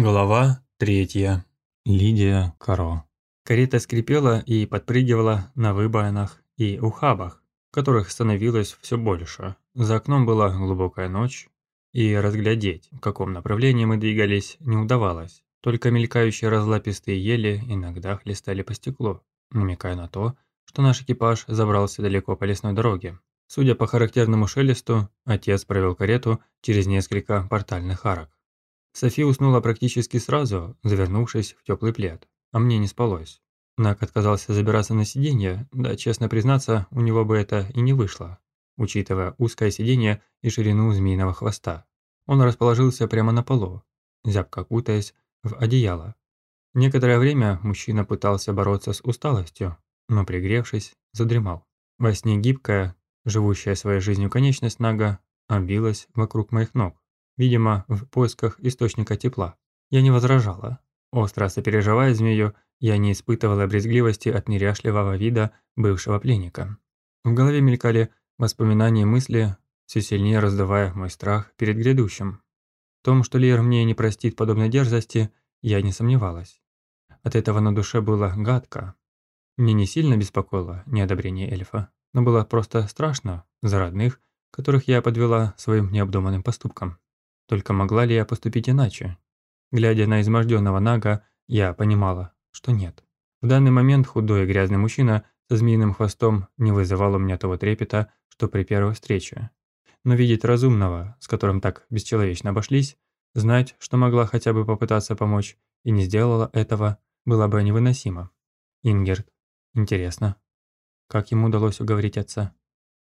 Глава третья. Лидия Каро. Карета скрипела и подпрыгивала на выбоинах и ухабах, которых становилось все больше. За окном была глубокая ночь, и разглядеть, в каком направлении мы двигались, не удавалось. Только мелькающие разлапистые ели иногда хлестали по стеклу, намекая на то, что наш экипаж забрался далеко по лесной дороге. Судя по характерному шелесту, отец провел карету через несколько портальных арок. Софи уснула практически сразу, завернувшись в теплый плед, а мне не спалось. Нак отказался забираться на сиденье, да, честно признаться, у него бы это и не вышло, учитывая узкое сиденье и ширину змеиного хвоста. Он расположился прямо на полу, зябко кутаясь в одеяло. Некоторое время мужчина пытался бороться с усталостью, но пригревшись, задремал. Во сне гибкая, живущая своей жизнью конечность Нага обвилась вокруг моих ног, видимо, в поисках источника тепла. Я не возражала. Остро сопереживая змею, я не испытывала брезгливости от неряшливого вида бывшего пленника. В голове мелькали воспоминания и мысли, все сильнее раздавая мой страх перед грядущим. В том, что Лир мне не простит подобной дерзости, я не сомневалась. От этого на душе было гадко. Мне не сильно беспокоило неодобрение эльфа, но было просто страшно за родных, которых я подвела своим необдуманным поступком. Только могла ли я поступить иначе? Глядя на изможденного Нага, я понимала, что нет. В данный момент худой и грязный мужчина со змеиным хвостом не вызывал у меня того трепета, что при первой встрече. Но видеть разумного, с которым так бесчеловечно обошлись, знать, что могла хотя бы попытаться помочь, и не сделала этого, было бы невыносимо. Ингерт. Интересно. Как ему удалось уговорить отца?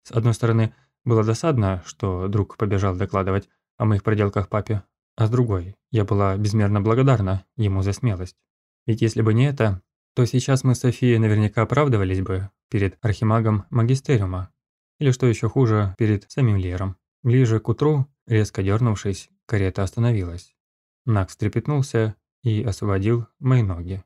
С одной стороны, было досадно, что друг побежал докладывать, о моих проделках папе, а с другой, я была безмерно благодарна ему за смелость. Ведь если бы не это, то сейчас мы с Софией наверняка оправдывались бы перед архимагом магистериума, или что еще хуже, перед самим Лером. Ближе к утру, резко дернувшись, карета остановилась. Нак встрепетнулся и освободил мои ноги.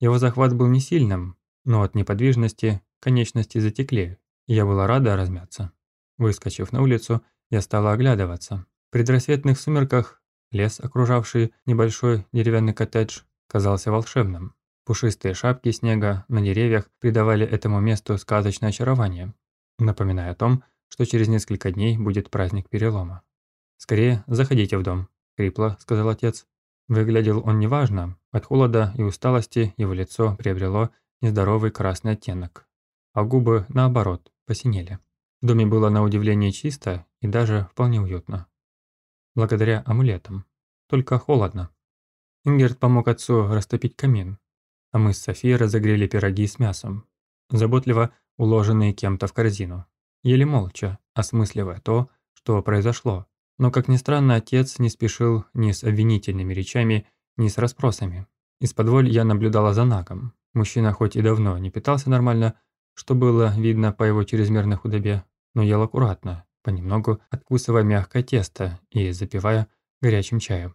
Его захват был не сильным, но от неподвижности конечности затекли, и я была рада размяться. Выскочив на улицу, я стала оглядываться предрассветных сумерках лес, окружавший небольшой деревянный коттедж, казался волшебным. Пушистые шапки снега на деревьях придавали этому месту сказочное очарование, напоминая о том, что через несколько дней будет праздник перелома. «Скорее, заходите в дом», – хрипло сказал отец. Выглядел он неважно, от холода и усталости его лицо приобрело нездоровый красный оттенок, а губы, наоборот, посинели. В доме было на удивление чисто и даже вполне уютно благодаря амулетам. Только холодно. Ингерт помог отцу растопить камин, а мы с Софией разогрели пироги с мясом, заботливо уложенные кем-то в корзину. Еле молча, осмысливая то, что произошло. Но, как ни странно, отец не спешил ни с обвинительными речами, ни с расспросами. Из-под я наблюдала за Наком. Мужчина хоть и давно не питался нормально, что было видно по его чрезмерной худобе, но ел аккуратно, понемногу откусывая мягкое тесто и запивая горячим чаем.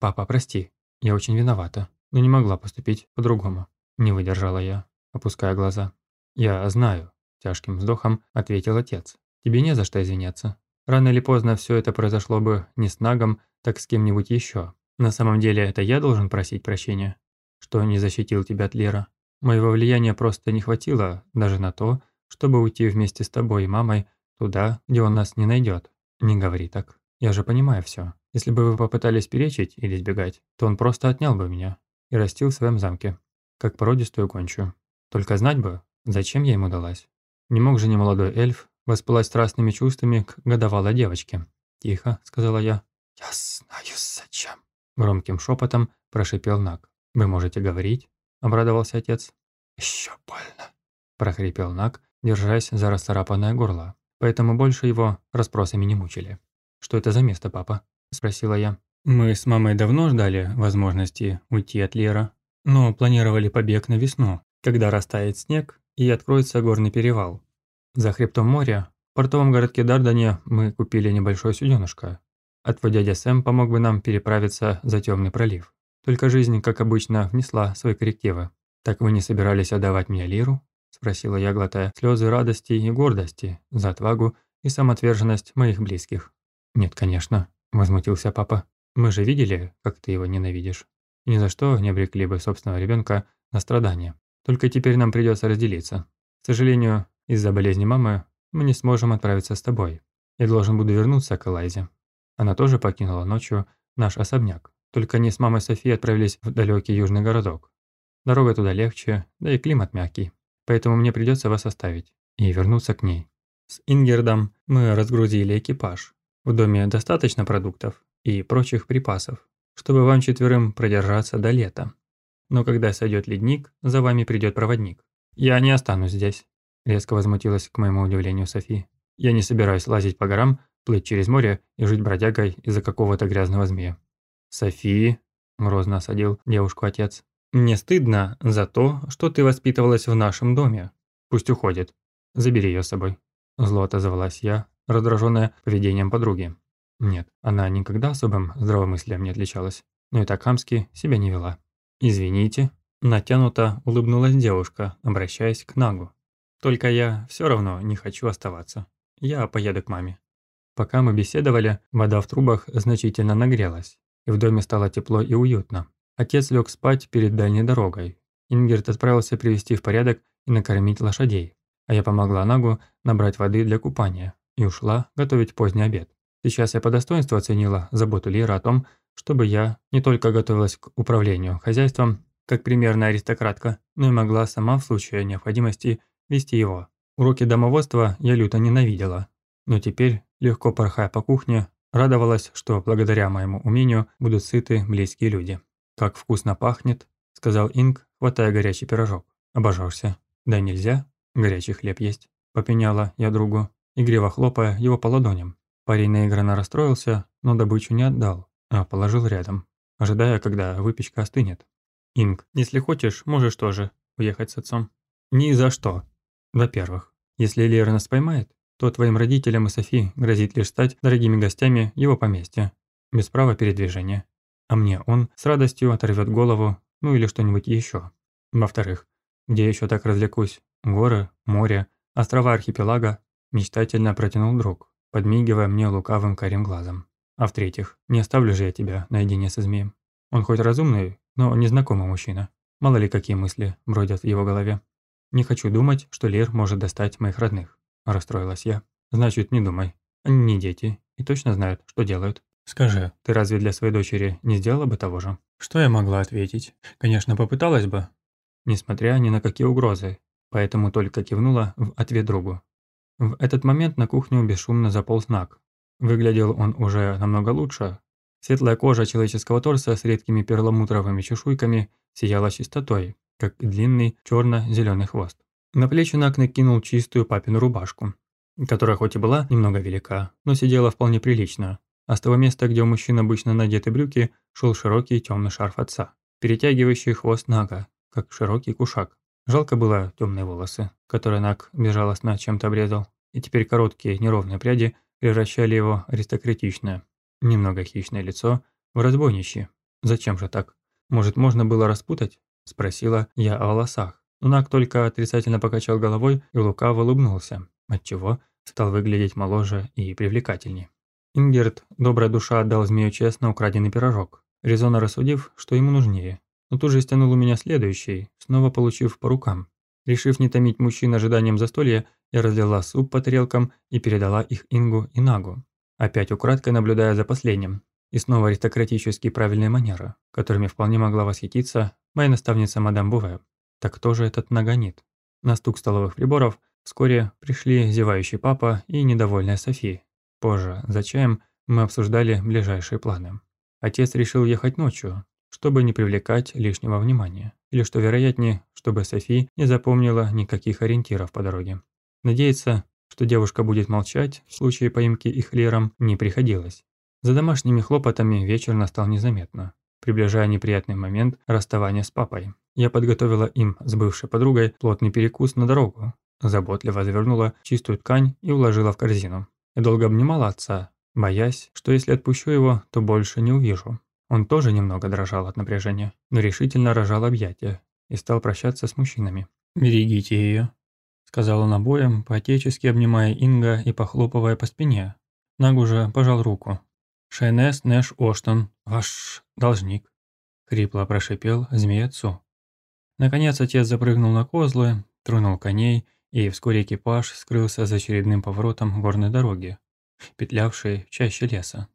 «Папа, прости, я очень виновата, но не могла поступить по-другому». Не выдержала я, опуская глаза. «Я знаю», – тяжким вздохом ответил отец. «Тебе не за что извиняться. Рано или поздно все это произошло бы не с Нагом, так с кем-нибудь еще. На самом деле это я должен просить прощения, что не защитил тебя от Лера. Моего влияния просто не хватило даже на то, чтобы уйти вместе с тобой и мамой Туда, где он нас не найдет. Не говори так. Я же понимаю все. Если бы вы попытались перечить или сбегать, то он просто отнял бы меня и растил в своем замке, как породистую гончую. Только знать бы, зачем я ему далась. Не мог же немолодой эльф воспылать страстными чувствами к годовалой девочке. «Тихо», — сказала я. «Я знаю, зачем», — громким шепотом прошипел Наг. «Вы можете говорить?» — обрадовался отец. «Еще больно», — прохрипел Наг, держась за расцарапанное горло поэтому больше его расспросами не мучили. «Что это за место, папа?» – спросила я. Мы с мамой давно ждали возможности уйти от Лера, но планировали побег на весну, когда растает снег и откроется горный перевал. За хребтом моря, в портовом городке Дардане, мы купили небольшое суденышко. А твой дядя Сэм помог бы нам переправиться за темный пролив. Только жизнь, как обычно, внесла свои коррективы. Так вы не собирались отдавать мне Лиру? Спросила я, глотая слезы радости и гордости за отвагу и самоотверженность моих близких. «Нет, конечно», – возмутился папа. «Мы же видели, как ты его ненавидишь. и ни за что не обрекли бы собственного ребенка на страдания. Только теперь нам придется разделиться. К сожалению, из-за болезни мамы мы не сможем отправиться с тобой. Я должен буду вернуться к Элайзе. Она тоже покинула ночью наш особняк. Только они с мамой Софи отправились в далекий южный городок. Дорога туда легче, да и климат мягкий. Поэтому мне придется вас оставить и вернуться к ней. С Ингердом мы разгрузили экипаж. В доме достаточно продуктов и прочих припасов, чтобы вам четверым продержаться до лета. Но когда сойдет ледник, за вами придет проводник. Я не останусь здесь. Резко возмутилась к моему удивлению Софи. Я не собираюсь лазить по горам, плыть через море и жить бродягой из-за какого-то грязного змея. Софи, грозно осадил девушку отец. Мне стыдно за то, что ты воспитывалась в нашем доме. Пусть уходит. Забери ее с собой. Зло отозвалась я, раздраженная поведением подруги. Нет, она никогда особым здравомыслием не отличалась, но и так хамски себя не вела. «Извините», – натянуто улыбнулась девушка, обращаясь к Нагу. «Только я все равно не хочу оставаться. Я поеду к маме». Пока мы беседовали, вода в трубах значительно нагрелась, и в доме стало тепло и уютно. Отец лег спать перед дальней дорогой. Ингерт отправился привести в порядок и накормить лошадей, а я помогла Нагу набрать воды для купания и ушла готовить поздний обед. Сейчас я по достоинству оценила заботу Лира о том, чтобы я не только готовилась к управлению хозяйством, как примерная аристократка, но и могла сама в случае необходимости вести его. Уроки домоводства я люто ненавидела, но теперь, легко порхая по кухне, радовалась, что благодаря моему умению будут сыты близкие люди. «Как вкусно пахнет», – сказал Инг, хватая горячий пирожок. «Обожжешься». «Да нельзя, горячий хлеб есть», – попеняла я другу, игриво хлопая его по ладоням. Парень наигранно расстроился, но добычу не отдал, а положил рядом, ожидая, когда выпечка остынет. «Инг, если хочешь, можешь тоже уехать с отцом». «Ни за что», во-первых, если Лера нас поймает, то твоим родителям и Софи грозит лишь стать дорогими гостями его поместья, без права передвижения. А мне он с радостью оторвет голову, ну или что-нибудь еще. Во-вторых, где еще так развлекусь? Горы, море, острова архипелага, мечтательно протянул друг, подмигивая мне лукавым карим глазом. А в-третьих, не оставлю же я тебя наедине со змеем. Он хоть разумный, но незнакомый мужчина. Мало ли какие мысли бродят в его голове. «Не хочу думать, что Лер может достать моих родных», – расстроилась я. «Значит, не думай. Они не дети и точно знают, что делают. Скажи, ты разве для своей дочери не сделала бы того же?» Что я могла ответить? Конечно, попыталась бы. Несмотря ни на какие угрозы, поэтому только кивнула в ответ другу. В этот момент на кухню бесшумно заполз знак. Выглядел он уже намного лучше. Светлая кожа человеческого торса с редкими перламутровыми чешуйками сияла чистотой, как длинный черно-зеленый хвост. На плечи Нак накинул чистую папину рубашку, которая хоть и была немного велика, но сидела вполне прилично. А с того места, где у мужчин обычно надеты брюки, шел широкий темный шарф отца, перетягивающий хвост Нага, как широкий кушак. Жалко было темные волосы, которые Наг безжалостно чем-то обрезал, и теперь короткие неровные пряди превращали его аристократичное, немного хищное лицо в разбойничье. Зачем же так? Может, можно было распутать? – спросила я о волосах. Но Нак только отрицательно покачал головой и лукаво улыбнулся, отчего стал выглядеть моложе и привлекательнее. Ингерт, добрая душа, отдал змею честно украденный пирожок, резонно рассудив, что ему нужнее. Но тут же стянул у меня следующий, снова получив по рукам. Решив не томить мужчин ожиданием застолья, я разлила суп по тарелкам и передала их Ингу и Нагу, опять украдкой наблюдая за последним. И снова аристократические правильные манеры, которыми вполне могла восхититься моя наставница мадам Буве. Так кто же этот нагонит? На стук столовых приборов вскоре пришли зевающий папа и недовольная Софи. Позже, за чаем, мы обсуждали ближайшие планы. Отец решил ехать ночью, чтобы не привлекать лишнего внимания, или, что вероятнее, чтобы Софи не запомнила никаких ориентиров по дороге. Надеяться, что девушка будет молчать в случае поимки их Лером, не приходилось. За домашними хлопотами вечер настал незаметно, приближая неприятный момент расставания с папой. Я подготовила им с бывшей подругой плотный перекус на дорогу, заботливо завернула чистую ткань и уложила в корзину. Я долго обнимала отца, боясь, что если отпущу его, то больше не увижу. Он тоже немного дрожал от напряжения, но решительно рожал объятия и стал прощаться с мужчинами. «Берегите ее», – сказал он обоим, поотечески обнимая Инга и похлопывая по спине. Нагу же пожал руку, Шайнес Нэш Оштон, ваш должник. – хрипло прошипел змей отцу. Наконец отец запрыгнул на козлы, тронул коней, и вскоре экипаж скрылся за очередным поворотом горной дороги, петлявшей чаще леса.